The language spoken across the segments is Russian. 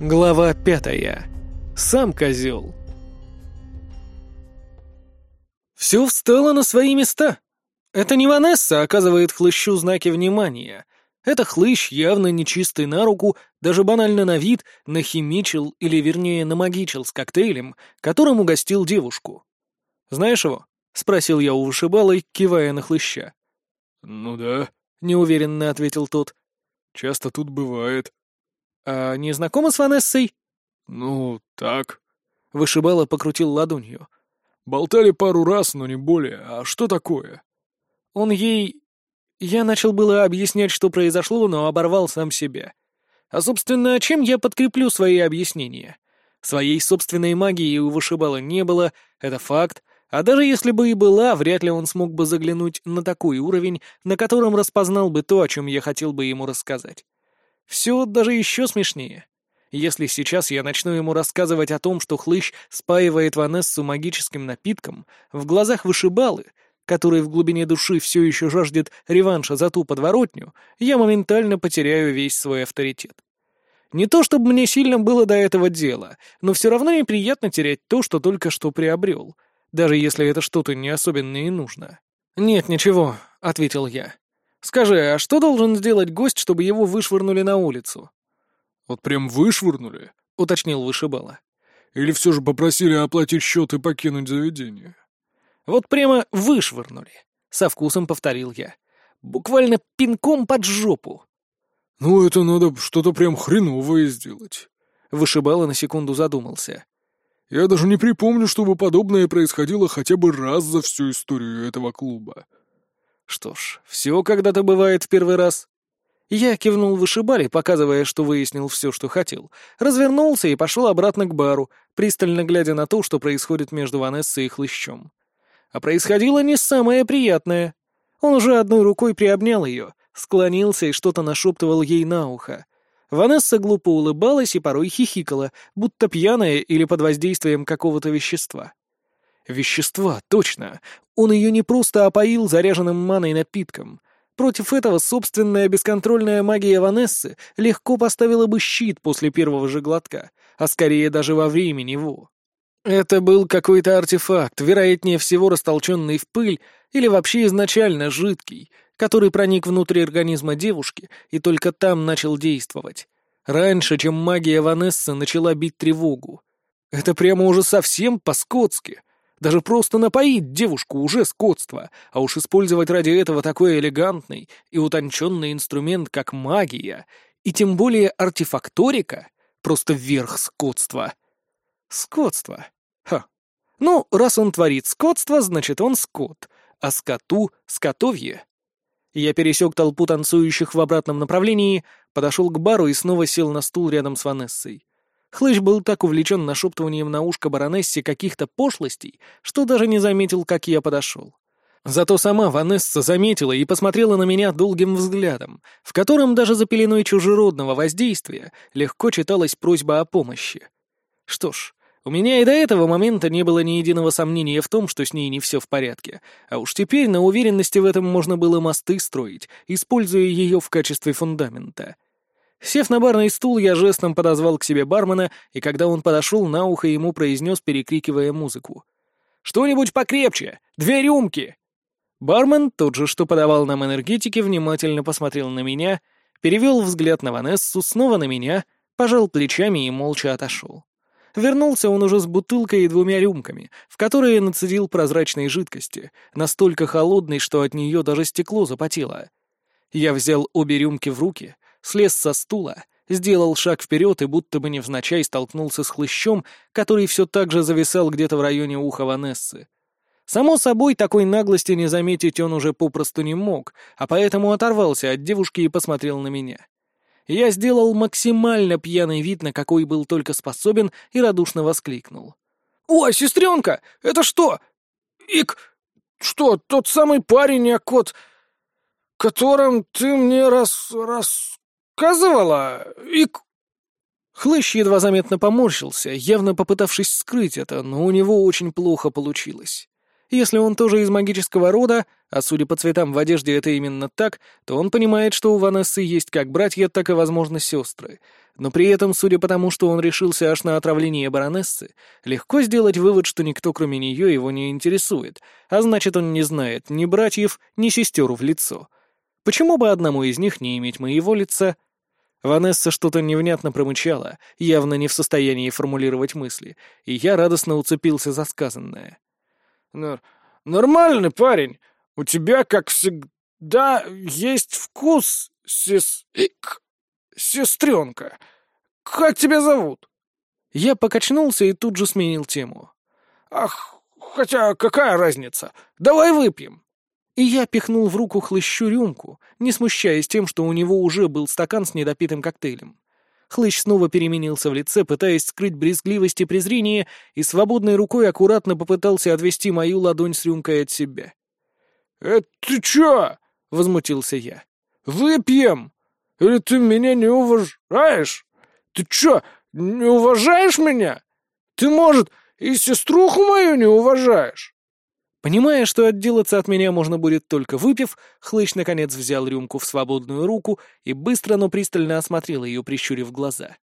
Глава пятая. Сам козел. Все встало на свои места. Это не Ванесса оказывает хлыщу знаки внимания. Это хлыщ, явно нечистый на руку, даже банально на вид, нахимичил или, вернее, намагичил с коктейлем, которым угостил девушку. «Знаешь его?» — спросил я у вышибалы, кивая на хлыща. «Ну да», — неуверенно ответил тот. «Часто тут бывает». «А не знакома с Ванессой?» «Ну, так». Вышибала покрутил ладонью. «Болтали пару раз, но не более. А что такое?» Он ей... Я начал было объяснять, что произошло, но оборвал сам себя. А, собственно, чем я подкреплю свои объяснения? Своей собственной магии у вышибала не было, это факт, а даже если бы и была, вряд ли он смог бы заглянуть на такой уровень, на котором распознал бы то, о чем я хотел бы ему рассказать. Все даже еще смешнее. Если сейчас я начну ему рассказывать о том, что хлыщ спаивает Ванессу магическим напитком, в глазах вышибалы, который в глубине души все еще жаждет реванша за ту подворотню, я моментально потеряю весь свой авторитет. Не то чтобы мне сильно было до этого дела, но все равно неприятно терять то, что только что приобрел, даже если это что-то не особенное и нужно. «Нет, ничего», — ответил я. Скажи, а что должен сделать гость, чтобы его вышвырнули на улицу?» «Вот прям вышвырнули?» — уточнил вышибала. «Или все же попросили оплатить счет и покинуть заведение?» «Вот прямо вышвырнули», — со вкусом повторил я. «Буквально пинком под жопу». «Ну, это надо что-то прям хреновое сделать», — вышибала на секунду задумался. «Я даже не припомню, чтобы подобное происходило хотя бы раз за всю историю этого клуба». Что ж, все когда-то бывает в первый раз. Я кивнул вышибали, показывая, что выяснил все, что хотел, развернулся и пошел обратно к бару, пристально глядя на то, что происходит между Ванессой и Хлыщом. А происходило не самое приятное. Он уже одной рукой приобнял ее, склонился и что-то нашептывал ей на ухо. Ванесса глупо улыбалась и порой хихикала, будто пьяная или под воздействием какого-то вещества. Вещества, точно. Он ее не просто опоил заряженным маной напитком. Против этого собственная бесконтрольная магия Ванессы легко поставила бы щит после первого же глотка, а скорее даже во время него. Это был какой-то артефакт, вероятнее всего растолченный в пыль или вообще изначально жидкий, который проник внутрь организма девушки и только там начал действовать. Раньше, чем магия Ванессы начала бить тревогу. Это прямо уже совсем по-скотски. Даже просто напоить девушку уже скотство, а уж использовать ради этого такой элегантный и утонченный инструмент, как магия, и тем более артефакторика, просто верх скотства. Скотство. Ха. Ну, раз он творит скотство, значит он скот, а скоту — скотовье. Я пересек толпу танцующих в обратном направлении, подошел к бару и снова сел на стул рядом с Ванессой. Хлыщ был так увлечен нашептыванием на ушко баронессе каких-то пошлостей, что даже не заметил, как я подошел. Зато сама Ванесса заметила и посмотрела на меня долгим взглядом, в котором даже за пеленой чужеродного воздействия легко читалась просьба о помощи. Что ж, у меня и до этого момента не было ни единого сомнения в том, что с ней не все в порядке, а уж теперь на уверенности в этом можно было мосты строить, используя ее в качестве фундамента — Сев на барный стул, я жестом подозвал к себе бармена, и когда он подошел, на ухо ему произнес, перекрикивая музыку. «Что-нибудь покрепче! Две рюмки!» Бармен, тот же, что подавал нам энергетики, внимательно посмотрел на меня, перевел взгляд на Ванессу, снова на меня, пожал плечами и молча отошел. Вернулся он уже с бутылкой и двумя рюмками, в которые нацедил прозрачной жидкости, настолько холодной, что от нее даже стекло запотело. Я взял обе рюмки в руки, слез со стула, сделал шаг вперед и будто бы невзначай столкнулся с хлыщом, который все так же зависал где-то в районе уха Ванессы. Само собой, такой наглости не заметить он уже попросту не мог, а поэтому оторвался от девушки и посмотрел на меня. Я сделал максимально пьяный вид, на какой был только способен, и радушно воскликнул. «О, сестренка, это что? Ик, что, тот самый парень, а кот, которым ты мне раз... раз рассказывала, и...» Хлыщ едва заметно поморщился, явно попытавшись скрыть это, но у него очень плохо получилось. Если он тоже из магического рода, а судя по цветам в одежде это именно так, то он понимает, что у Ванессы есть как братья, так и, возможно, сестры. Но при этом, судя по тому, что он решился аж на отравление баронессы, легко сделать вывод, что никто кроме нее его не интересует, а значит, он не знает ни братьев, ни сестер в лицо. Почему бы одному из них не иметь моего лица? Ванесса что-то невнятно промычала, явно не в состоянии формулировать мысли, и я радостно уцепился за сказанное. «Нормальный парень. У тебя, как всегда, есть вкус, сес... сестренка. Как тебя зовут?» Я покачнулся и тут же сменил тему. «Ах, хотя какая разница? Давай выпьем!» И я пихнул в руку хлыщу рюмку, не смущаясь тем, что у него уже был стакан с недопитым коктейлем. Хлыщ снова переменился в лице, пытаясь скрыть брезгливость и презрение, и свободной рукой аккуратно попытался отвести мою ладонь с рюмкой от себя. «Это ты чё?» — возмутился я. «Выпьем! Или ты меня не уважаешь? Ты чё, не уважаешь меня? Ты, может, и сеструху мою не уважаешь?» Понимая, что отделаться от меня можно будет только выпив, Хлыщ наконец взял рюмку в свободную руку и быстро, но пристально осмотрел ее, прищурив глаза.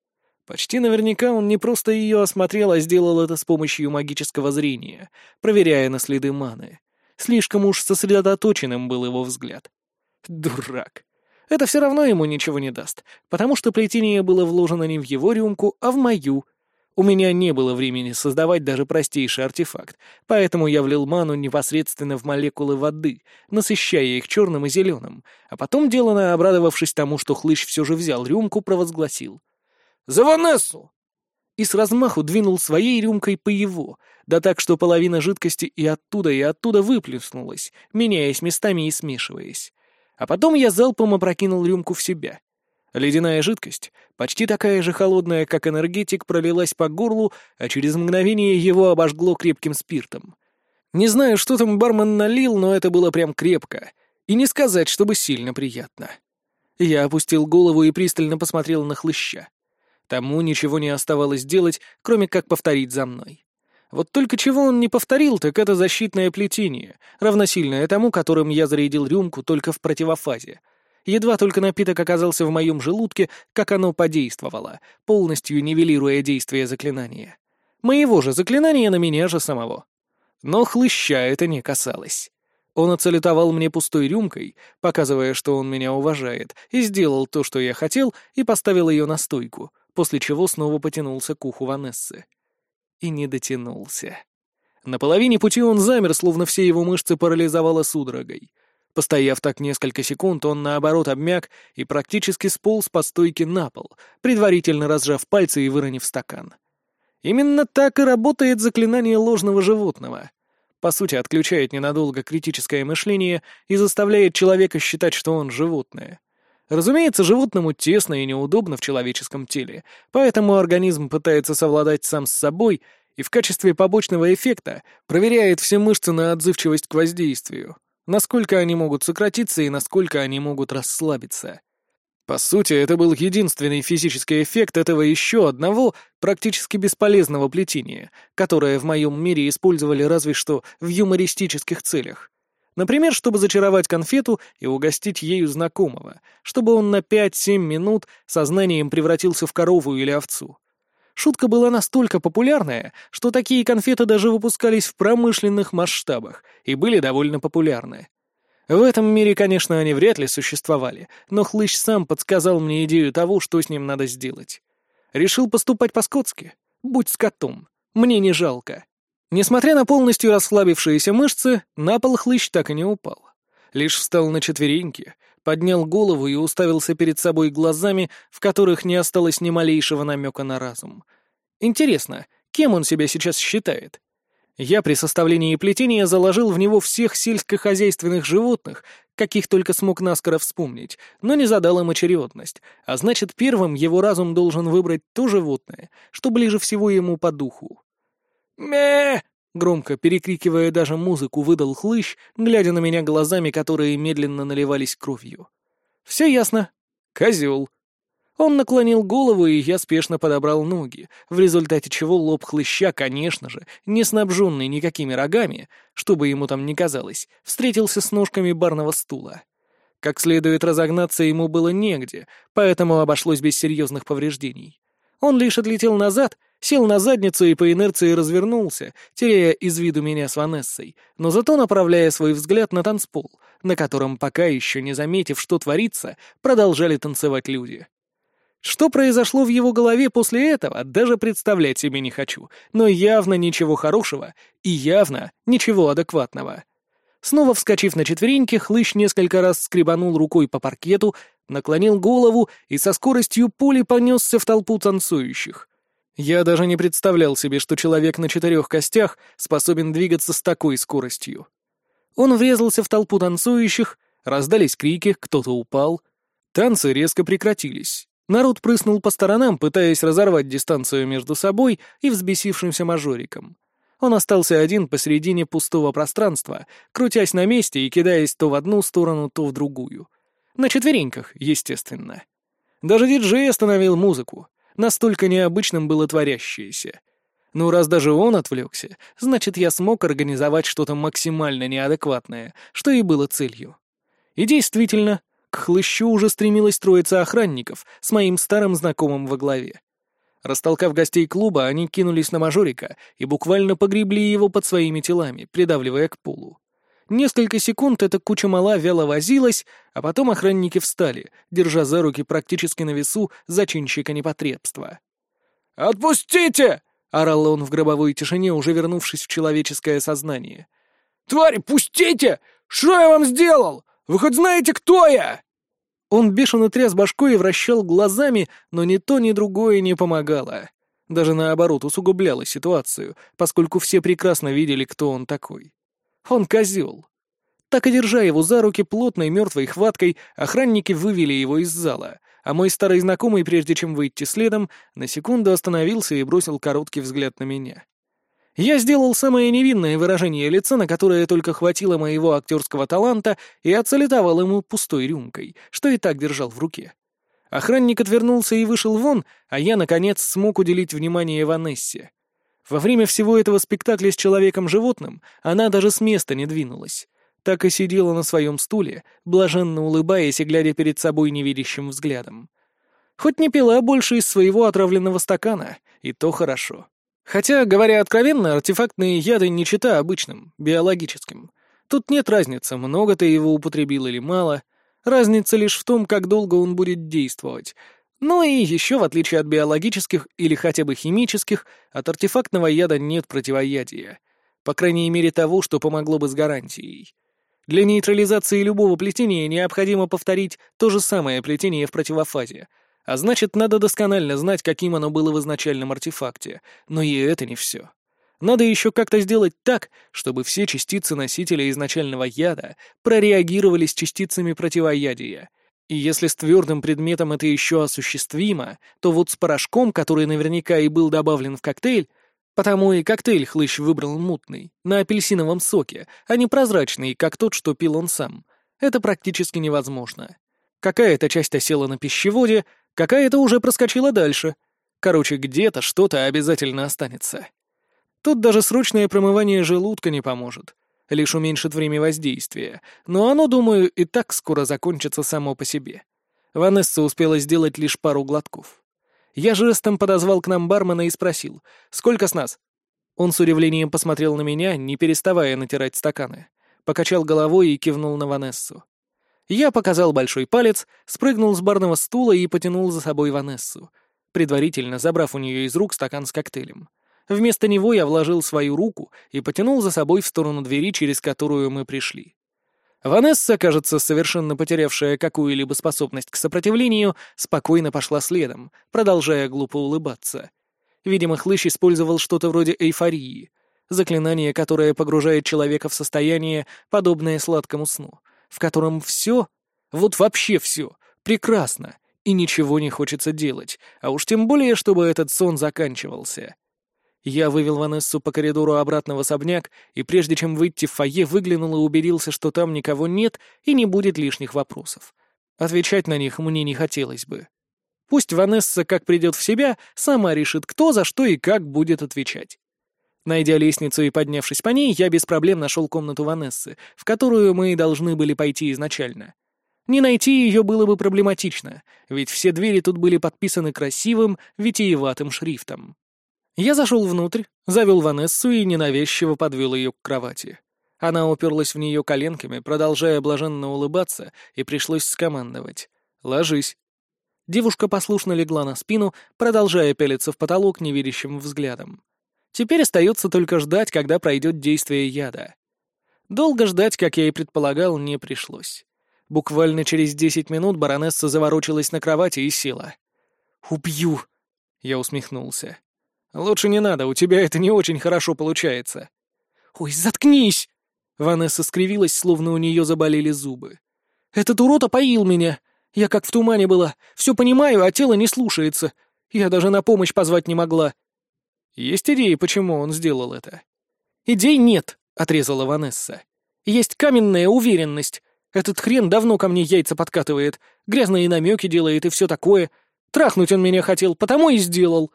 Почти наверняка он не просто ее осмотрел, а сделал это с помощью магического зрения, проверяя на следы маны. Слишком уж сосредоточенным был его взгляд. Дурак. Это все равно ему ничего не даст, потому что плетение было вложено не в его рюмку, а в мою, у меня не было времени создавать даже простейший артефакт, поэтому я влил ману непосредственно в молекулы воды, насыщая их черным и зеленым, а потом, делано обрадовавшись тому, что хлыщ все же взял рюмку, провозгласил. «За Ванессу!» И с размаху двинул своей рюмкой по его, да так, что половина жидкости и оттуда, и оттуда выплеснулась, меняясь местами и смешиваясь. А потом я залпом опрокинул рюмку в себя — Ледяная жидкость, почти такая же холодная, как энергетик, пролилась по горлу, а через мгновение его обожгло крепким спиртом. Не знаю, что там бармен налил, но это было прям крепко. И не сказать, чтобы сильно приятно. Я опустил голову и пристально посмотрел на хлыща. Тому ничего не оставалось делать, кроме как повторить за мной. Вот только чего он не повторил, так это защитное плетение, равносильное тому, которым я зарядил рюмку только в противофазе — Едва только напиток оказался в моем желудке, как оно подействовало, полностью нивелируя действие заклинания. Моего же заклинания на меня же самого. Но хлыща это не касалось. Он оцелетовал мне пустой рюмкой, показывая, что он меня уважает, и сделал то, что я хотел, и поставил ее на стойку, после чего снова потянулся к уху Ванессы. И не дотянулся. На половине пути он замер, словно все его мышцы парализовало судорогой — Постояв так несколько секунд, он наоборот обмяк и практически сполз по стойке на пол, предварительно разжав пальцы и выронив стакан. Именно так и работает заклинание ложного животного. По сути, отключает ненадолго критическое мышление и заставляет человека считать, что он животное. Разумеется, животному тесно и неудобно в человеческом теле, поэтому организм пытается совладать сам с собой и в качестве побочного эффекта проверяет все мышцы на отзывчивость к воздействию насколько они могут сократиться и насколько они могут расслабиться. По сути, это был единственный физический эффект этого еще одного практически бесполезного плетения, которое в моем мире использовали разве что в юмористических целях. Например, чтобы зачаровать конфету и угостить ею знакомого, чтобы он на 5-7 минут сознанием превратился в корову или овцу. Шутка была настолько популярная, что такие конфеты даже выпускались в промышленных масштабах и были довольно популярны. В этом мире, конечно, они вряд ли существовали, но Хлыщ сам подсказал мне идею того, что с ним надо сделать. Решил поступать по-скотски. Будь скотом. Мне не жалко. Несмотря на полностью расслабившиеся мышцы, на пол Хлыщ так и не упал. Лишь встал на четвереньки, поднял голову и уставился перед собой глазами, в которых не осталось ни малейшего намека на разум. Интересно, кем он себя сейчас считает? Я при составлении плетения заложил в него всех сельскохозяйственных животных, каких только смог наскоро вспомнить, но не задал им очередность, а значит, первым его разум должен выбрать то животное, что ближе всего ему по духу. «Ме!» Громко перекрикивая даже музыку, выдал хлыщ, глядя на меня глазами, которые медленно наливались кровью. «Все ясно. Козел». Он наклонил голову, и я спешно подобрал ноги, в результате чего лоб хлыща, конечно же, не снабженный никакими рогами, что бы ему там ни казалось, встретился с ножками барного стула. Как следует разогнаться ему было негде, поэтому обошлось без серьезных повреждений. Он лишь отлетел назад, сел на задницу и по инерции развернулся, теряя из виду меня с Ванессой, но зато направляя свой взгляд на танцпол, на котором, пока еще не заметив, что творится, продолжали танцевать люди. Что произошло в его голове после этого, даже представлять себе не хочу, но явно ничего хорошего и явно ничего адекватного. Снова вскочив на четвереньки, хлыщ несколько раз скребанул рукой по паркету, наклонил голову и со скоростью пули понесся в толпу танцующих. Я даже не представлял себе, что человек на четырех костях способен двигаться с такой скоростью. Он врезался в толпу танцующих, раздались крики, кто-то упал. Танцы резко прекратились. Народ прыснул по сторонам, пытаясь разорвать дистанцию между собой и взбесившимся мажориком. Он остался один посередине пустого пространства, крутясь на месте и кидаясь то в одну сторону, то в другую. На четвереньках, естественно. Даже диджей остановил музыку. Настолько необычным было творящееся. Ну, раз даже он отвлекся, значит, я смог организовать что-то максимально неадекватное, что и было целью. И действительно, к хлыщу уже стремилась троица охранников с моим старым знакомым во главе. Растолкав гостей клуба, они кинулись на мажорика и буквально погребли его под своими телами, придавливая к полу. Несколько секунд эта куча мала вяло возилась, а потом охранники встали, держа за руки практически на весу зачинщика непотребства. «Отпустите!» — орал он в гробовой тишине, уже вернувшись в человеческое сознание. «Твари, пустите! Что я вам сделал? Вы хоть знаете, кто я?» Он бешено тряс башкой и вращал глазами, но ни то, ни другое не помогало. Даже наоборот усугубляло ситуацию, поскольку все прекрасно видели, кто он такой. Он козел. Так и держа его за руки плотной мертвой хваткой, охранники вывели его из зала, а мой старый знакомый, прежде чем выйти следом, на секунду остановился и бросил короткий взгляд на меня. Я сделал самое невинное выражение лица, на которое только хватило моего актерского таланта, и отсалютовал ему пустой рюмкой, что и так держал в руке. Охранник отвернулся и вышел вон, а я, наконец, смог уделить внимание Ванессе. Во время всего этого спектакля с человеком-животным она даже с места не двинулась. Так и сидела на своем стуле, блаженно улыбаясь и глядя перед собой невидящим взглядом. Хоть не пила больше из своего отравленного стакана, и то хорошо. Хотя, говоря откровенно, артефактные яды не чита обычным, биологическим. Тут нет разницы, много ты его употребил или мало. Разница лишь в том, как долго он будет действовать. Ну и еще, в отличие от биологических или хотя бы химических, от артефактного яда нет противоядия. По крайней мере того, что помогло бы с гарантией. Для нейтрализации любого плетения необходимо повторить то же самое плетение в противофазе — а значит, надо досконально знать, каким оно было в изначальном артефакте. Но и это не все. Надо еще как-то сделать так, чтобы все частицы носителя изначального яда прореагировали с частицами противоядия. И если с твердым предметом это еще осуществимо, то вот с порошком, который наверняка и был добавлен в коктейль, потому и коктейль хлыщ выбрал мутный, на апельсиновом соке, а не прозрачный, как тот, что пил он сам, это практически невозможно. Какая-то часть осела на пищеводе, Какая-то уже проскочила дальше. Короче, где-то что-то обязательно останется. Тут даже срочное промывание желудка не поможет. Лишь уменьшит время воздействия. Но оно, думаю, и так скоро закончится само по себе. Ванесса успела сделать лишь пару глотков. Я жестом подозвал к нам бармена и спросил, «Сколько с нас?» Он с удивлением посмотрел на меня, не переставая натирать стаканы. Покачал головой и кивнул на Ванессу. Я показал большой палец, спрыгнул с барного стула и потянул за собой Ванессу, предварительно забрав у нее из рук стакан с коктейлем. Вместо него я вложил свою руку и потянул за собой в сторону двери, через которую мы пришли. Ванесса, кажется, совершенно потерявшая какую-либо способность к сопротивлению, спокойно пошла следом, продолжая глупо улыбаться. Видимо, хлыщ использовал что-то вроде эйфории, заклинание, которое погружает человека в состояние, подобное сладкому сну — в котором все, вот вообще все, прекрасно, и ничего не хочется делать, а уж тем более, чтобы этот сон заканчивался. Я вывел Ванессу по коридору обратно в особняк, и прежде чем выйти в фойе, выглянул и убедился, что там никого нет и не будет лишних вопросов. Отвечать на них мне не хотелось бы. Пусть Ванесса, как придет в себя, сама решит, кто за что и как будет отвечать. Найдя лестницу и поднявшись по ней, я без проблем нашел комнату Ванессы, в которую мы должны были пойти изначально. Не найти ее было бы проблематично, ведь все двери тут были подписаны красивым, витиеватым шрифтом. Я зашел внутрь, завел Ванессу и ненавязчиво подвел ее к кровати. Она уперлась в нее коленками, продолжая блаженно улыбаться, и пришлось скомандовать. «Ложись». Девушка послушно легла на спину, продолжая пялиться в потолок невидящим взглядом. Теперь остается только ждать, когда пройдет действие яда. Долго ждать, как я и предполагал, не пришлось. Буквально через десять минут баронесса заворочилась на кровати и села. «Убью!» — я усмехнулся. «Лучше не надо, у тебя это не очень хорошо получается». «Ой, заткнись!» Ванесса скривилась, словно у нее заболели зубы. «Этот урод опоил меня. Я как в тумане была. Все понимаю, а тело не слушается. Я даже на помощь позвать не могла». «Есть идеи, почему он сделал это?» «Идей нет», — отрезала Ванесса. «Есть каменная уверенность. Этот хрен давно ко мне яйца подкатывает, грязные намеки делает и все такое. Трахнуть он меня хотел, потому и сделал».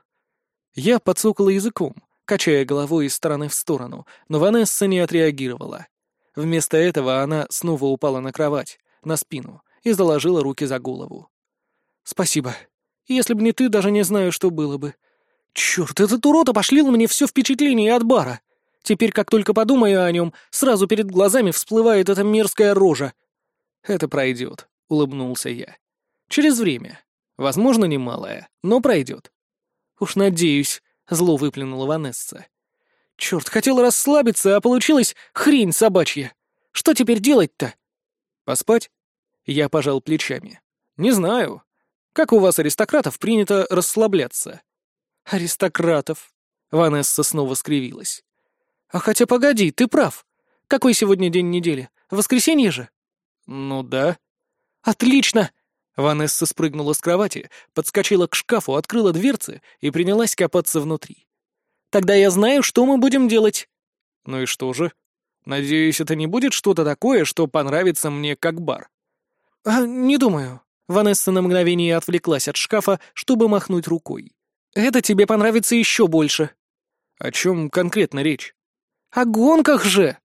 Я подсокала языком, качая головой из стороны в сторону, но Ванесса не отреагировала. Вместо этого она снова упала на кровать, на спину, и заложила руки за голову. «Спасибо. Если бы не ты, даже не знаю, что было бы. Черт, этот урод опошлил мне все впечатление от бара. Теперь, как только подумаю о нем, сразу перед глазами всплывает эта мерзкая рожа». «Это пройдет», — улыбнулся я. «Через время. Возможно, немалое, но пройдет. «Уж надеюсь», — зло выплюнула Ванесса. «Черт, хотел расслабиться, а получилось хрень собачья. Что теперь делать-то?» «Поспать?» Я пожал плечами. «Не знаю. Как у вас, аристократов, принято расслабляться?» «Аристократов», — Ванесса снова скривилась. «А хотя погоди, ты прав. Какой сегодня день недели? Воскресенье же?» «Ну да». «Отлично! Ванесса спрыгнула с кровати, подскочила к шкафу, открыла дверцы и принялась копаться внутри. «Тогда я знаю, что мы будем делать». «Ну и что же? Надеюсь, это не будет что-то такое, что понравится мне как бар». «А, не думаю». Ванесса на мгновение отвлеклась от шкафа, чтобы махнуть рукой. «Это тебе понравится еще больше». «О чем конкретно речь?» «О гонках же!»